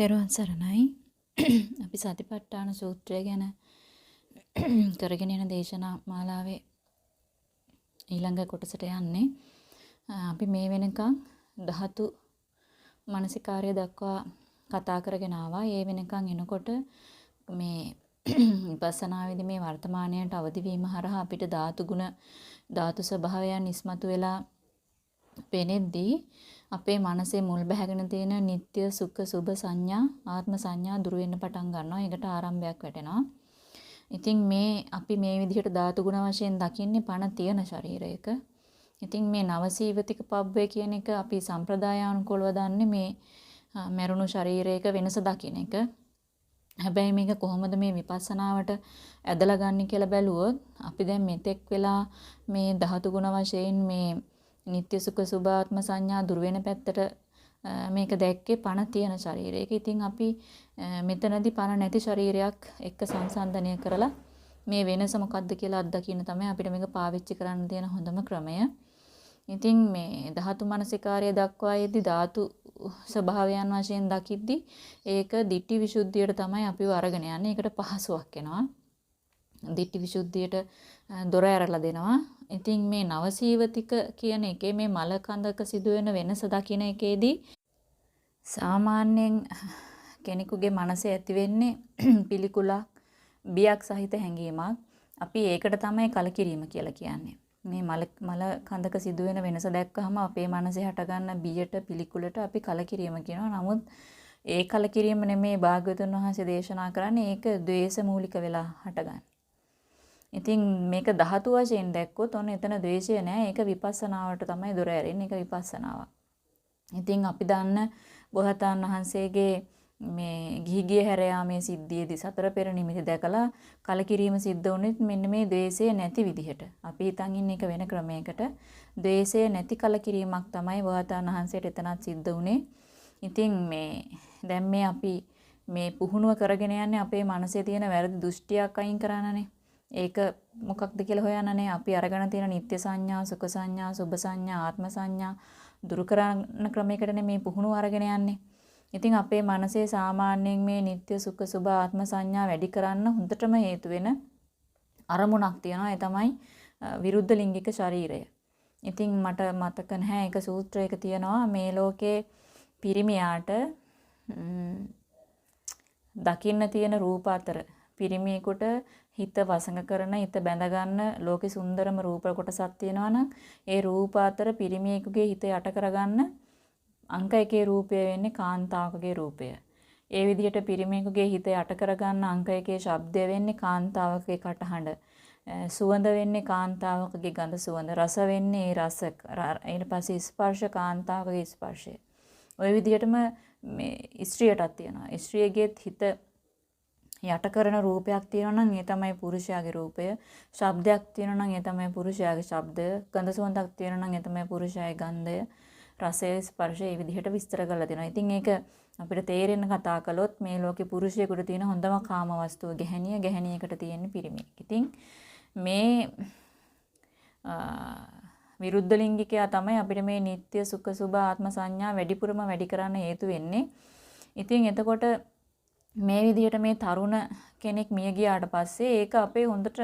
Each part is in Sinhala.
තෙරුවන් සරණයි. අපි සතිපට්ඨාන සූත්‍රය ගැන කරගෙන යන දේශනා මාලාවේ ඊළඟ කොටසට යන්නේ. අපි මේ වෙනකන් ධාතු මානසිකාර්ය දක්වා කතා කරගෙන ආවා. ඒ වෙනකන් එනකොට මේ විපස්සනාවේදී මේ වර්තමානයට අවදි වීම හරහා අපිට ධාතු ගුණ ධාතු ස්වභාවයන් ඉස්මතු වෙලා පෙනෙද්දී අපේ මනසේ මුල් බැහැගෙන තියෙන නিত্য සුඛ සුභ සංඥා ආත්ම සංඥා දුර වෙන්න පටන් ගන්නවා. ඒකට ආරම්භයක් වැටෙනවා. ඉතින් මේ අපි මේ විදිහට ධාතු ගුණ වශයෙන් දකින්නේ පණ තියෙන ශරීරයක. ඉතින් මේ නවසීවතික පබ්බේ කියන එක අපි සම්ප්‍රදායානුකූලව දන්නේ මේ මරුණු ශරීරයක වෙනස දකින්න එක. හැබැයි මේක කොහොමද මේ විපස්සනාවට ඇදලා ගන්න කියලා බැලුවොත් අපි දැන් මෙතෙක් වෙලා මේ ධාතු ගුණ වශයෙන් මේ නিত্য සුඛ සුභාත්ම සංඥා දුර වෙන පැත්තට මේක දැක්කේ පණ තියෙන ශරීරයක. ඉතින් අපි මෙතනදී පණ නැති ශරීරයක් එක්ක සංසන්දනය කරලා මේ වෙනස මොකක්ද කියලා අත්දකින්න තමයි අපිට මේක පාවිච්චි කරන්න තියෙන හොඳම ක්‍රමය. ඉතින් මේ ධාතු මනසිකාර්ය දක්වා යෙදී ධාතු ස්වභාවයන් වශයෙන් දකිද්දි ඒක ditthi විසුද්ධියට තමයි අපිව අරගෙන යන්නේ. ඒකට පහසුවක් එනවා. Ditthi විසුද්ධියට දොර ඇරලා දෙනවා. ඉතින් මේ නවසීවතික කියන එකේ මේ මල කඳක සිදුවෙන වෙනස දකින එකේදී සාමාන්‍යයෙන් කෙනෙකුගේ මනසේ ඇති වෙන්නේ පිළිකුලක් බියක් සහිත හැඟීමක්. අපි ඒකට තමයි කලකිරීම කියලා කියන්නේ. මේ මල මල කඳක සිදුවෙන වෙනස දැක්කහම අපේ මනසේ හටගන්න බියට පිළිකුලට අපි කලකිරීම කියනවා. නමුත් ඒ කලකිරීම නෙමේ භාග්‍යවතුන් වහන්සේ දේශනා කරන්නේ ඒක ද්වේෂ මූලික වෙලා හටගන්න. ඉතින් මේක ධාතු වශයෙන් දැක්කොත් ඔන්න එතන द्वේෂය නෑ. ඒක විපස්සනාවට තමයි දොර ඇරෙන්නේ. ඒක විපස්සනාවක්. ඉතින් අපි දන්න බොහතාන් වහන්සේගේ මේ ගිහි ගිය හැරයාමේ සිද්ධියේදී සතර පෙර නිමිති දැකලා කලකිරීම සිද්ධ වුණෙත් මෙන්න මේ द्वේෂය නැති විදිහට. අපි හිතන් ඉන්නේ එක වෙන ක්‍රමයකට. द्वේෂය නැති කලකිරීමක් තමයි වහතාන් වහන්සේට එතනත් සිද්ධ වුණේ. ඉතින් මේ දැන් මේ අපි මේ පුහුණුව කරගෙන යන්නේ අපේ මනසේ තියෙන වැරදි දෘෂ්ටියක් අයින් කරන්නනේ. ඒක මොකක්ද කියලා හොයන්නනේ අපි අරගෙන තියෙන නිත්‍ය සංඥා, සුඛ සංඥා, සුභ සංඥා, ආත්ම සංඥා දුරු කරන ක්‍රමයකටනේ මේ පුහුණුව අරගෙන යන්නේ. ඉතින් අපේ මනසේ සාමාන්‍යයෙන් මේ නිත්‍ය සුඛ සුභ ආත්ම සංඥා වැඩි කරන්න හොඳටම හේතු වෙන අරමුණක් තියෙනවා. ඒ තමයි විරුද්ධ ලිංගික ශරීරය. ඉතින් මට මතක නැහැ ඒක සූත්‍රයක තියෙනවා මේ ලෝකේ පිරිමියාට දකින්න තියෙන රූප අතර පිරිමියෙකුට හිත වසඟ කරන හිත බැඳ ගන්න ලෝකේ සුන්දරම රූප කොටසක් තියෙනවා නම් ඒ රූප අතර පිරිමියෙකුගේ හිත යට කරගන්න අංක එකේ රූපය වෙන්නේ කාන්තාවකගේ රූපය. ඒ විදිහට පිරිමියෙකුගේ හිත යට කරගන්න අංක එකේ ශබ්දය වෙන්නේ කාන්තාවකගේ කටහඬ. සුවඳ වෙන්නේ කාන්තාවකගේ ගඳ සුවඳ. රස වෙන්නේ ඒ රස. ඊට පස්සේ ස්පර්ශ කාන්තාවකගේ ස්පර්ශය. ওই විදිහටම මේ ස්ත්‍රියටත් තියෙනවා. ස්ත්‍රියගේත් හිත යට කරන රූපයක් තියෙනවා නම් ඒ තමයි පුරුෂයාගේ රූපය. ශබ්දයක් තියෙනවා නම් ඒ තමයි පුරුෂයාගේ ශබ්දය. ගන්ධ සුවඳක් තියෙනවා නම් ඒ තමයි පුරුෂයාගේ ගන්ධය. රසය ස්පර්ශය මේ විදිහට විස්තර කරලා දෙනවා. ඉතින් ඒක අපිට තේරෙන්න කතා කළොත් මේ ලෝකේ පුරුෂයෙකුට තියෙන හොඳම කාම වස්තුව ගැහණිය ගැහණියකට තියෙන පිරිමියෙක්. ඉතින් මේ විරුද්ධ ලිංගිකයා තමයි අපිට මේ නিত্য සුඛ සුභ ආත්ම සංඥා වැඩිපුරම වැඩි කරන්න හේතු වෙන්නේ. ඉතින් එතකොට මේ විදිහට මේ තරුණ කෙනෙක් මිය ගියාට පස්සේ ඒක අපේ හොඳට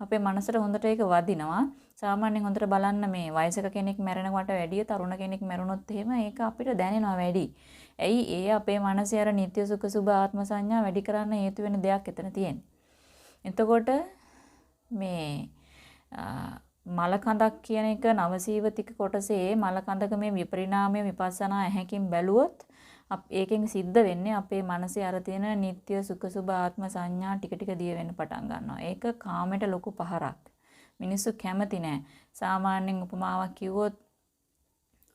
අපේ මනසට හොඳට ඒක වදිනවා. සාමාන්‍යයෙන් හොඳට බලන්න මේ වයසක කෙනෙක් මැරෙනවට වැඩිය තරුණ කෙනෙක් මැරුණොත් එහෙම ඒක අපිට දැනෙනවා වැඩි. ඇයි ඒ අපේ මනසේ අර නিত্য සුඛ සුභ ආත්ම සංඥා වැඩි කරන්න හේතු වෙන දෙයක් එතන තියෙන්නේ. එතකොට මේ මල කඳක් කියන එක නවසීවතික කොටසේ මල කඳක මේ විපරිණාමය විපස්සනා ඇහැකින් බැලුවොත් ඒකෙන් සිද්ධ වෙන්නේ අපේ මනසේ අර තියෙන නিত্য සුඛ සුභාත්ම සංඥා ටික ටික දිය වෙන්න පටන් ගන්නවා. ඒක කාමයට ලොකු පහරක්. මිනිස්සු කැමති නෑ. සාමාන්‍යයෙන් උපමාවක් කිව්වොත්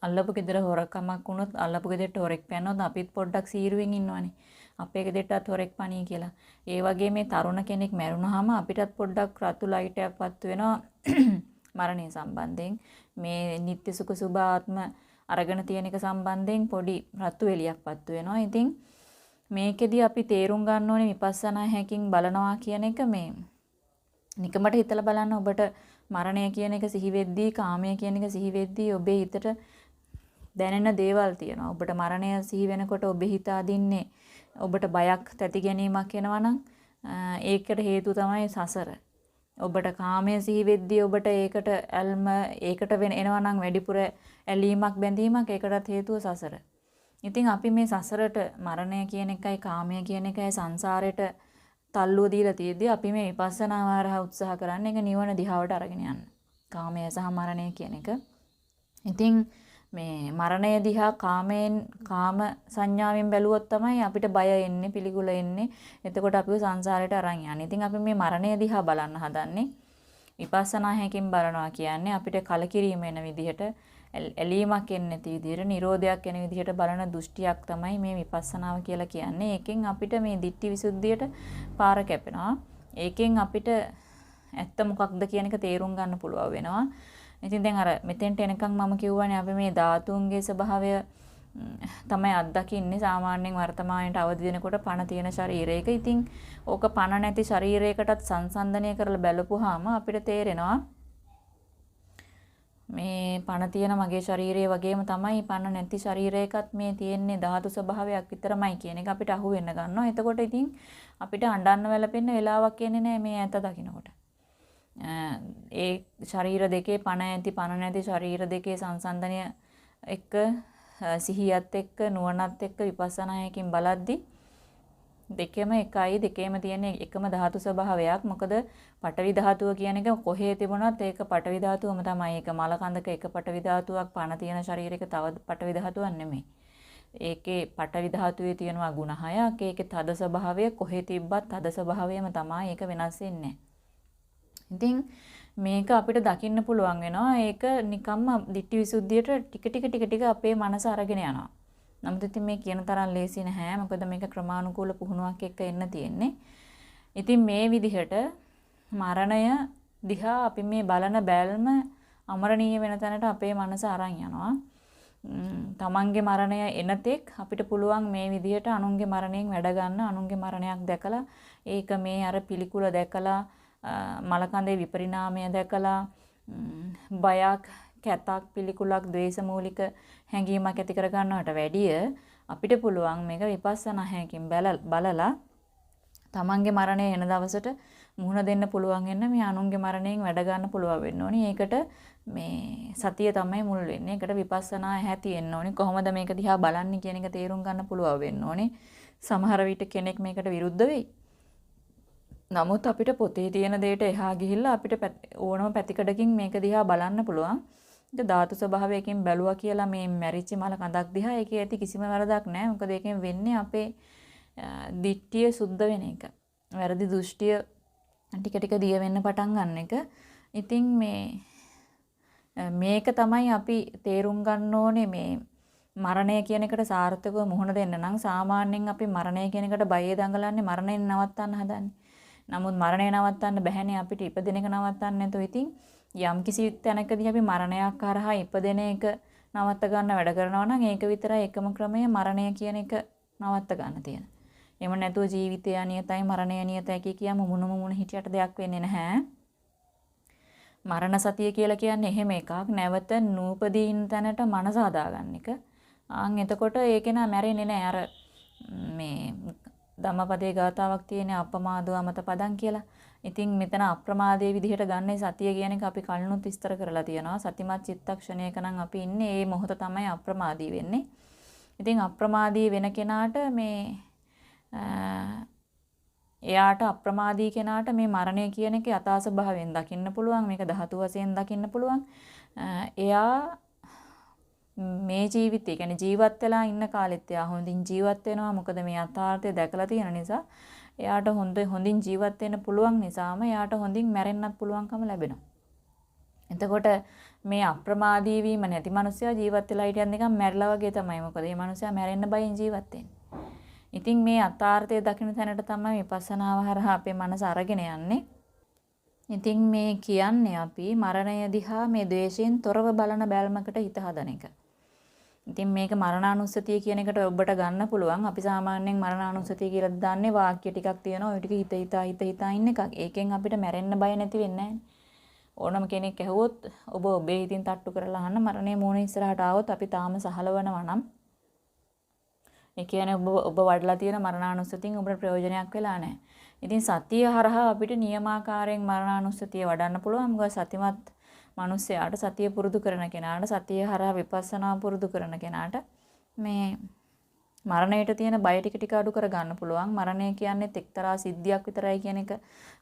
අල්ලපු ගෙදර හොරකමක් වුණොත් අල්ලපු ගෙදරට හොරෙක් පැනනොත් අපිත් පොඩ්ඩක් සීරුවෙන් ඉන්නවනේ. අපේ ගෙදරටත් හොරෙක් පණී කියලා. ඒ වගේ මේ තරුණ කෙනෙක් මැරුණාම අපිටත් පොඩ්ඩක් රතු ලයිටයක් පත්තු වෙනවා මරණය සම්බන්ධයෙන්. මේ නিত্য සුඛ සුභාත්ම අරගෙන තියෙන එක සම්බන්ධයෙන් පොඩි රතු එලියක් පත්තු වෙනවා. ඉතින් මේකෙදි අපි තේරුම් ගන්න ඕනේ විපස්සනා හැකින් බලනවා කියන එක මේ නිකමට හිතලා බලන්න ඔබට මරණය කියන එක සිහි වෙද්දී කාමය කියන එක සිහි වෙද්දී ඔබේ හිතට දැනෙන දේවල් තියෙනවා. ඔබට මරණය සිහි වෙනකොට ඔබේ හිත අදින්නේ ඔබට බයක් තැති ගැනීමක් එනවා නම් ඒකට හේතුව තමයි සසර. ඔබට කාමය සිහි වෙද්දී ඔබට ඒකට ඇල්ම ඒකට වෙන එනවා නම් වැඩිපුර ඇලීමක් බැඳීමක් ඒකටත් හේතුව සසර. ඉතින් අපි මේ සසරට මරණය කියන එකයි කාමය කියන එකයි සංසාරයට තල්ලුව දීලා තියෙද්දි අපි මේ විපස්සනා වහරහ උත්සාහ කරන්නේ ඒක නිවන දිහාවට අරගෙන යන්න. කාමය සහ මරණය කියන එක. ඉතින් මේ මරණය දිහා කාමයෙන් කාම සංඥාවෙන් බැලුවොත් තමයි අපිට බය එන්නේ පිළිකුල එන්නේ. එතකොට අපිව සංසාරයට අරන් යන්නේ. ඉතින් අපි මේ මරණය දිහා බලන්න හදන්නේ. විපස්සනා හැකින් බලනවා කියන්නේ අපිට කලකිරීම එන විදිහට ඇලීමක් එන්නේ නැති විදිහට නිරෝධයක් එන විදිහට බලන දෘෂ්ටියක් තමයි මේ විපස්සනාව කියලා කියන්නේ. ඒකෙන් අපිට මේ ditthi visuddhiyට පාර කැපෙනවා. ඒකෙන් අපිට ඇත්ත මොකක්ද කියන එක තේරුම් ගන්න පුළුවන් වෙනවා. ඉතින් දැන් අර මෙතෙන්ට එනකන් මම කිව්වනේ අපි මේ ධාතුන්ගේ ස්වභාවය තමයි අත්දකින්නේ සාමාන්‍යයෙන් වර්තමානයේට අවදි වෙනකොට පණ තියෙන ශරීරයක. ඉතින් ඕක පණ නැති ශරීරයකටත් සංසන්දනය කරලා බලපුවාම අපිට තේරෙනවා මේ පණ තියෙන මගේ ශරීරය වගේම තමයි පණ නැති ශරීරයකත් මේ තියෙන්නේ ධාතු ස්වභාවයක් විතරමයි කියන එක අපිට අහු වෙන්න ගන්නවා. එතකොට ඉතින් අපිට අඬන්න වැළපෙන්න වෙලාවක් එන්නේ නැහැ මේ ඇත දකින්නකොට. ඒ ශරීර දෙකේ පණ ඇති පණ නැති ශරීර දෙකේ සංසන්දනය එක්ක සිහියත් එක්ක නුවණත් එක්ක විපස්සනායකින් බලද්දී දෙකම එකයි දෙකේම තියෙන එකම ධාතු ස්වභාවයක්. මොකද පටවි ධාතුව කියන එක කොහේ තිබුණත් ඒක පටවි ධාතුවම තමයි. ඒක මල කඳක එක පටවි ධාතුවක් පණ තියෙන ශරීරයක තව පටවි ධාතුවක් නෙමෙයි. ඒකේ පටවි ධාතුවේ තියෙනවා ගුණ හයක්. ඒකේ තද ස්වභාවය කොහේ තිබ්බත් තද ස්වභාවයම තමයි. ඒක වෙනස් වෙන්නේ ඉතින් මේක අපිට දකින්න පුළුවන් වෙනවා. ඒක නිකම්ම ditthi visuddhiyට ටික ටික ටික ටික අපේ මනස අරගෙන යනවා. නමුත් ඉතින් මේ කියන තරම් ලේසි නැහැ. මොකද මේක ක්‍රමානුකූල පුහුණුවක් එක්ක එන්න තියෙන්නේ. ඉතින් මේ විදිහට මරණය දිහා අපි මේ බලන බැල්ම අමරණීය වෙන තැනට අපේ මනස අරන් යනවා. තමන්ගේ මරණය එනතෙක් අපිට පුළුවන් මේ විදිහට අනුන්ගේ මරණයෙන් වැඩ ගන්න අනුන්ගේ මරණයක් දැකලා ඒක මේ අර පිළිකුල දැකලා මලකඳේ විපරිණාමය දැකලා බයක් කැතක් පිළිකුලක් ද්වේෂමූලික හැඟීමක් ඇති කර ගන්නවට වැඩිය අපිට පුළුවන් මේක විපස්සනා හැකින් බලලා තමන්ගේ මරණය එන දවසට මුහුණ දෙන්න පුළුවන් වෙන්න මේ අනුන්ගේ මරණයෙන් වැඩ ගන්න පුළුවන් වෙන්න ඕනි. ඒකට මේ සතිය තමයි මුල් වෙන්නේ. ඒකට විපස්සනා ඇහැ තියෙන්න ඕනි. කොහොමද මේක දිහා බලන්නේ කියන එක තේරුම් ගන්න පුළුවන් වෙන්න ඕනි. සමහර විට කෙනෙක් මේකට විරුද්ධ වෙයි. නමුත් අපිට පොතේ තියෙන දෙයට එහා ගිහිල්ලා අපිට ඕනම පැතිකඩකින් මේක දිහා බලන්න පුළුවන්. ඒක ධාතු ස්වභාවයකින් බැලුවා කියලා මේ මැරිච්ච මල කඳක් දිහා ඒකේ ඇති කිසිම වරදක් නැහැ. මොකද ඒකෙන් වෙන්නේ අපේ දිට්ඨිය සුද්ධ වෙන එක. වැරදි දෘෂ්ටිය ටික ටික දිය වෙන්න පටන් ගන්න එක. ඉතින් මේ මේක තමයි අපි තේරුම් ගන්න ඕනේ මේ මරණය කියන එකට සාර්ථකව මුහුණ දෙන්න නම් සාමාන්‍යයෙන් අපි මරණය කියන එකට බය දඟලන්නේ මරණයෙන් නවත්තන්න හදන්නේ. නමුත් මරණය නවත්තන්න බැහැනේ අපිට ඉපදෙන එක නවත්තන්න නැතුව ඉතින් යම් කිසි තැනකදී අපි මරණයක් කරහා ඉපදෙන එක නවත්ත ගන්න වැඩ කරනවා නම් ඒක විතරයි එකම ක්‍රමය මරණය කියන එක නවත්ත ගන්න තියෙන. එහෙම නැතුව ජීවිතය අනියතයි මරණය අනියතයි කිය කියම මුණු මුණ හිටියට දෙයක් වෙන්නේ නැහැ. මරණ සතිය කියලා කියන්නේ එහෙම එකක්. නැවත නූපදී ඉන්න තැනට මනස හදාගන්න එක. ආන් එතකොට ඒකේ නා මැරෙන්නේ නැහැ. අර මේ ධම්මපදයේ ගාතාවක් තියෙන අපමාදව අමත පදං කියලා. ඉතින් මෙතන අප්‍රමාදයේ විදිහට ගන්න සතිය කියන එක අපි කලිනුත් විස්තර කරලා තියෙනවා. සතිමත් චිත්තක්ෂණයක නම් අපි ඉන්නේ. ඒ මොහොත තමයි අප්‍රමාදී වෙන්නේ. ඉතින් අප්‍රමාදී වෙන කෙනාට මේ එයාට අප්‍රමාදී කෙනාට මේ මරණය කියන එක යථා ස්වභාවයෙන් දකින්න පුළුවන්. මේක ධාතු වශයෙන් දකින්න පුළුවන්. එයා මේ ජීවිතය කියන්නේ ජීවත් වෙලා ඉන්න කාලෙත් එයා හොඳින් ජීවත් වෙනවා. මොකද මේ යථාර්ථය දැකලා තියෙන නිසා. එයාට හොඳ හොඳින් ජීවත් වෙන්න පුළුවන් නිසාම එයාට හොඳින් මැරෙන්නත් පුළුවන්කම ලැබෙනවා. එතකොට මේ අප්‍රමාදී වීම නැති මිනිස්සයා ජීවත් වෙලා හිටියන් නිකන් මැරිලා වගේ තමයි. මොකද මේ මිනිස්සයා මැරෙන්න බයෙන් ජීවත් වෙන්නේ. ඉතින් මේ අතාර්ථය දකින්න තැනට තමයි විපස්සනාව හරහා අපේ මනස අරගෙන යන්නේ. ඉතින් මේ කියන්නේ අපි මරණය දිහා මේ ද්වේෂයෙන් තොරව බලන බැල්මකට හිත හදන එක. ඉතින් මේක මරණානුස්සතිය කියන එකට ඔබට ගන්න පුළුවන්. අපි සාමාන්‍යයෙන් මරණානුස්සතිය කියලා දාන්නේ වාක්‍ය ටිකක් තියෙනවා. ওই ටික හිත හිතා හිත හිතා ඉන්න එකක්. ඒකෙන් අපිට මැරෙන්න බය නැති වෙන්නේ ඕනම කෙනෙක් ඇහුවොත් ඔබ ඔබේ හිතින් තට්ටු කරලා අහන්න මරණය මූණ ඉස්සරහට ආවොත් අපි තාම සහලවනවා නම් ඒ කියන්නේ ඔබ ඔබ වඩලා තියෙන මරණානුස්සතියෙන් ඔබට ප්‍රයෝජනයක් වෙලා නැහැ. ඉතින් සතිය හරහා අපිට නියමාකාරයෙන් මරණානුස්සතිය වඩන්න පුළුවන්. මොකද සතිමත් මිනිස්සයාට සතිය පුරුදු කරන කෙනාට සතිය හරහා විපස්සනා පුරුදු කරන කෙනාට මේ මරණයට තියෙන බය ටික ටික අඩු කර ගන්න පුළුවන්. මරණය කියන්නේ එක්තරා සිද්ධියක් විතරයි කියන එක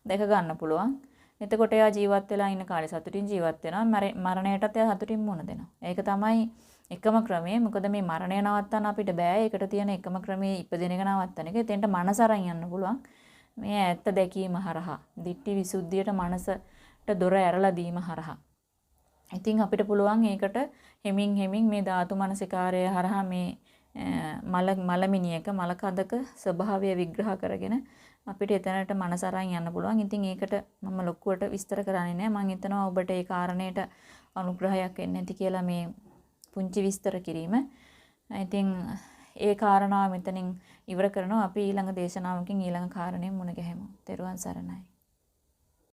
දැක ගන්න පුළුවන්. එතකොට එයා ජීවත් වෙලා ඉන්න කාලේ සතුටින් ජීවත් වෙනවා. මරණයටත් එයා සතුටින් මුහුණ දෙනවා. ඒක තමයි එකම ක්‍රමය. මොකද මේ මරණය නවත්තන්න අපිට බෑ. ඒකට තියෙන එකම ක්‍රමය ඉපදෙන එක නවත්තන එක. එතෙන්ට මනස අරන් යන්න පුළුවන්. මේ ඇත්ත දැකීම හරහා, ditthi visuddhiyට මනසට දොර ඇරලා දීම හරහා. ඉතින් අපිට පුළුවන් ඒකට හෙමින් හෙමින් මේ ධාතු මනසිකාරය හරහා මේ මල මලමිනියක මලකඳක ස්වභාවය විග්‍රහ කරගෙන අපිට එතනට මනස අරන් යන්න පුළුවන්. ඉතින් ඒකට මම ලොකුවට විස්තර කරන්නේ නැහැ. මම හිතනවා ඔබට ඒ කාරණේට අනුග්‍රහයක් වෙන්නේ නැති කියලා මේ පුංචි විස්තර කිරීම. ඉතින් ඒ කාරණාව මෙතනින් ඉවර කරනවා. අපි ඊළඟ දේශනාවකින් ඊළඟ කාරණේ මුණ ගැහෙමු. තෙරුවන් සරණයි.